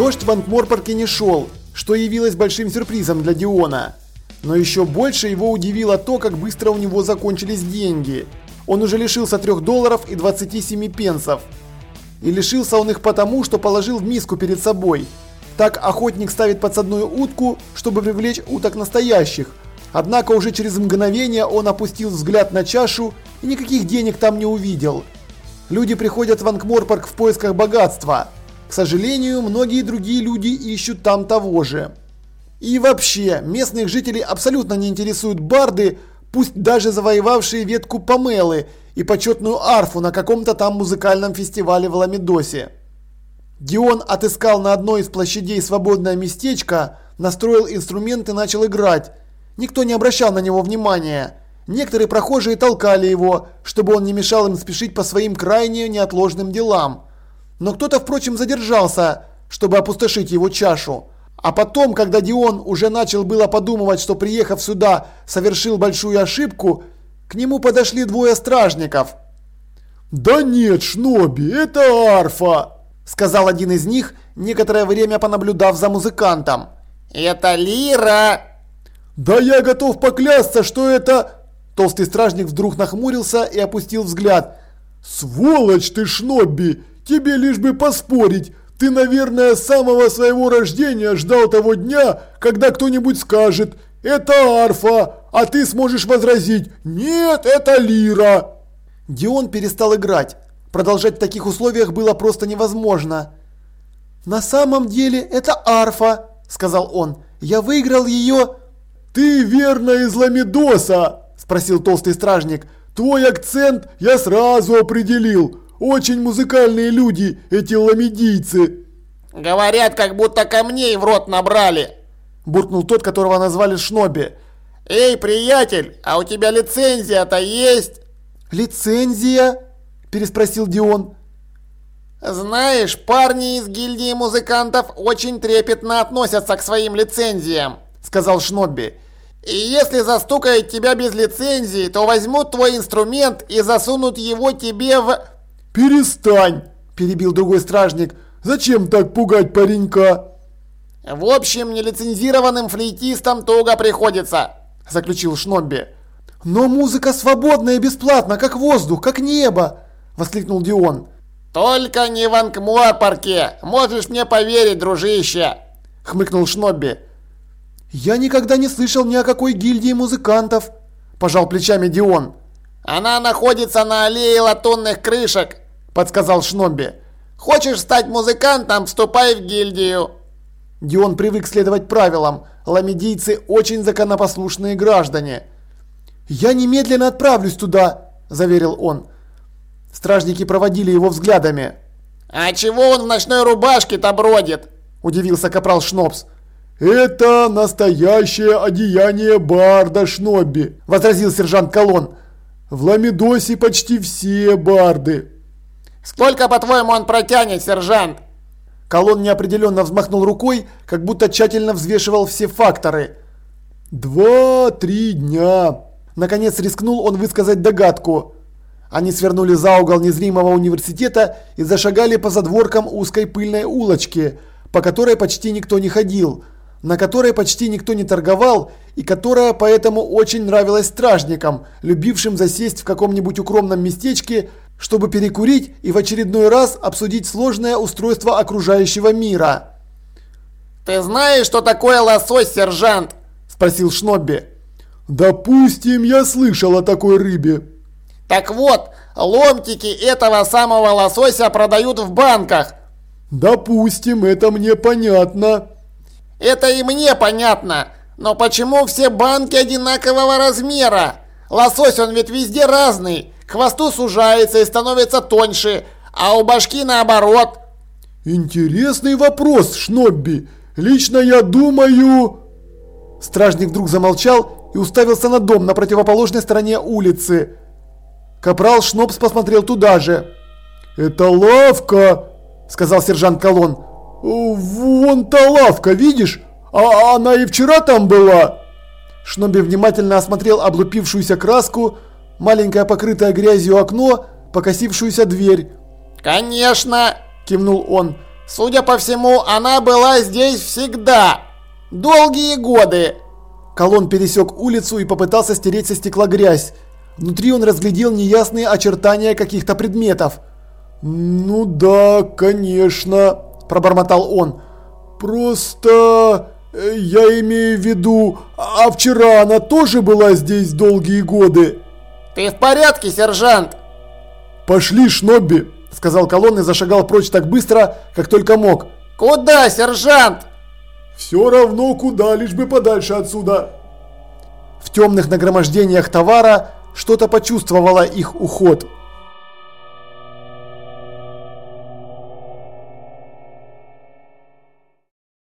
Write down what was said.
в Анкморпорке не шел, что явилось большим сюрпризом для Диона. Но еще больше его удивило то, как быстро у него закончились деньги. Он уже лишился 3 долларов и 27 пенсов. И лишился он их потому, что положил в миску перед собой. Так охотник ставит подсадную утку, чтобы привлечь уток настоящих. Однако уже через мгновение он опустил взгляд на чашу и никаких денег там не увидел. Люди приходят в Анкморпорк в поисках богатства. К сожалению, многие другие люди ищут там того же. И вообще, местных жителей абсолютно не интересуют барды, пусть даже завоевавшие ветку Памелы и почетную арфу на каком-то там музыкальном фестивале в Ламедосе. Дион отыскал на одной из площадей свободное местечко, настроил инструмент и начал играть. Никто не обращал на него внимания. Некоторые прохожие толкали его, чтобы он не мешал им спешить по своим крайне неотложным делам. Но кто-то, впрочем, задержался, чтобы опустошить его чашу. А потом, когда Дион уже начал было подумывать, что приехав сюда, совершил большую ошибку, к нему подошли двое стражников. «Да нет, Шноби, это арфа!» сказал один из них, некоторое время понаблюдав за музыкантом. «Это лира!» «Да я готов поклясться, что это...» Толстый стражник вдруг нахмурился и опустил взгляд. «Сволочь ты, Шнобби! Тебе лишь бы поспорить! Ты, наверное, с самого своего рождения ждал того дня, когда кто-нибудь скажет «Это арфа», а ты сможешь возразить «Нет, это лира». Дион перестал играть. Продолжать в таких условиях было просто невозможно. «На самом деле это арфа», – сказал он. «Я выиграл ее...» «Ты верно из Ламедоса?» – спросил толстый стражник. «Твой акцент я сразу определил. Очень музыкальные люди, эти ламедийцы». «Говорят, как будто камней в рот набрали», – буркнул тот, которого назвали Шноби. «Эй, приятель, а у тебя лицензия-то есть?» «Лицензия?» – переспросил Дион. «Знаешь, парни из гильдии музыкантов очень трепетно относятся к своим лицензиям», – сказал Шнобби. «И если застукают тебя без лицензии, то возьмут твой инструмент и засунут его тебе в...» «Перестань!» – перебил другой стражник. «Зачем так пугать паренька?» «В общем, нелицензированным флейтистам туго приходится», – заключил Шнобби. «Но музыка свободна и бесплатна, как воздух, как небо!» – воскликнул Дион. «Только не в Анкмуапарке! Можешь мне поверить, дружище!» – хмыкнул Шнобби. «Я никогда не слышал ни о какой гильдии музыкантов», – пожал плечами Дион. «Она находится на аллее латунных крышек», – подсказал Шнобби. «Хочешь стать музыкантом, вступай в гильдию». Дион привык следовать правилам. Ламедийцы очень законопослушные граждане. «Я немедленно отправлюсь туда», – заверил он. Стражники проводили его взглядами. «А чего он в ночной рубашке-то бродит?» – удивился капрал Шнобс. «Это настоящее одеяние барда Шнобби», – возразил сержант Колон. «В Ламедосе почти все барды». «Сколько, по-твоему, он протянет, сержант?» Колон неопределенно взмахнул рукой, как будто тщательно взвешивал все факторы. «Два-три дня», – наконец рискнул он высказать догадку. Они свернули за угол незримого университета и зашагали по задворкам узкой пыльной улочки, по которой почти никто не ходил, на которой почти никто не торговал и которая поэтому очень нравилась стражникам, любившим засесть в каком-нибудь укромном местечке, чтобы перекурить и в очередной раз обсудить сложное устройство окружающего мира. «Ты знаешь, что такое лосось, сержант?» – спросил Шнобби. «Допустим, я слышал о такой рыбе», так вот, ломтики этого самого лосося продают в банках. Допустим, это мне понятно. Это и мне понятно. Но почему все банки одинакового размера? Лосось он ведь везде разный. К хвосту сужается и становится тоньше, а у башки наоборот. Интересный вопрос, Шнобби. Лично я думаю... Стражник вдруг замолчал и уставился на дом на противоположной стороне улицы. Капрал Шнопс посмотрел туда же. «Это лавка!» – сказал сержант Колон. «Вон та лавка, видишь? А она и вчера там была!» Шноби внимательно осмотрел облупившуюся краску, маленькое покрытое грязью окно, покосившуюся дверь. «Конечно!» – кивнул он. Судя по всему, она была здесь всегда. Долгие годы. Колон пересек улицу и попытался стереть со стекла грязь. Внутри он разглядел неясные очертания каких-то предметов. «Ну да, конечно», – пробормотал он. «Просто э, я имею в виду, а вчера она тоже была здесь долгие годы?» «Ты в порядке, сержант?» «Пошли, Шнобби», – сказал Колон и зашагал прочь так быстро, как только мог. «Куда, сержант?» «Все равно куда, лишь бы подальше отсюда». В темных нагромождениях товара что-то почувствовало их уход –